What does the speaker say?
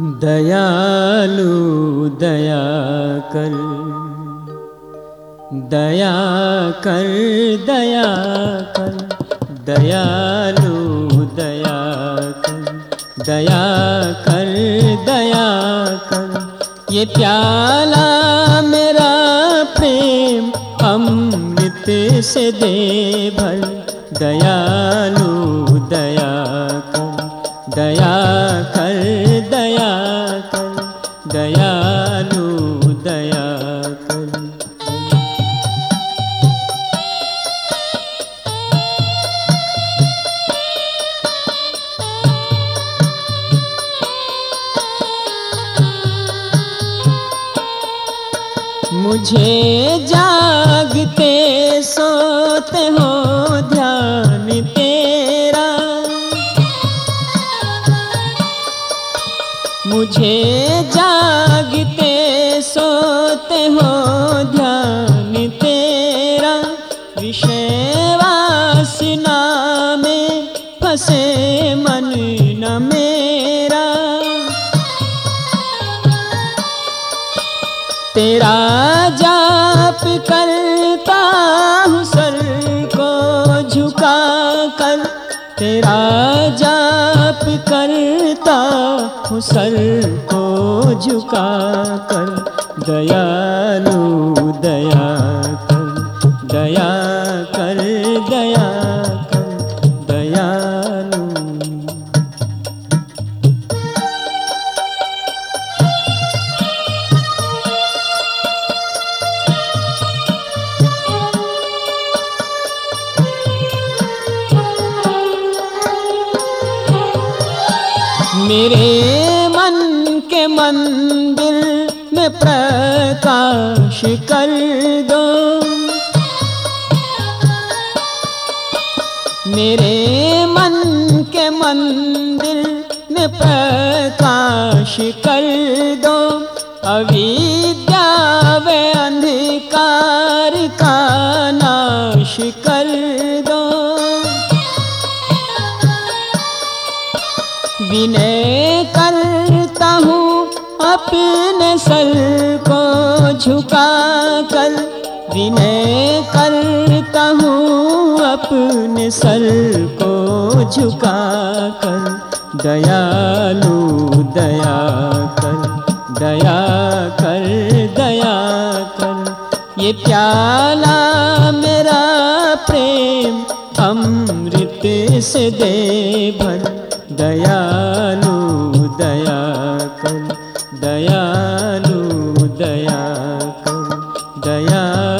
दयालु दया कर। दया कर दया कर। दयालु दया कर। दया कर दया कर। ये प्याला मेरा प्रेम अमृत से दे भर। दयालु दया कर दया कर। मुझे जागते सोते हो ध्यान तेरा। मुझे जागते सोते हो ध्यान तेरा। विषय वासना में फंसे मन तेरा जाप करता हूँ सर को झुका कर। तेरा जाप करता हूँ सर को झुका कर। दयालु, दया कर। दया मेरे मन के मंदिर में प्रकाश कर दो। मेरे मन के मंदिर में प्रकाश कर दो। अविद्या व अंधकार का विनय करता हूँ, अपने सर को झुका कर विनय करता हूँ, अपने सर को झुका कर दयालु दया कर दया कर दया कर ये प्याला मेरा प्रेम, अमृत से दे भर दया माया